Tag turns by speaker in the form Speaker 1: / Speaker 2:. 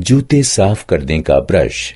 Speaker 1: जूते साफ़ करने का ब्रश।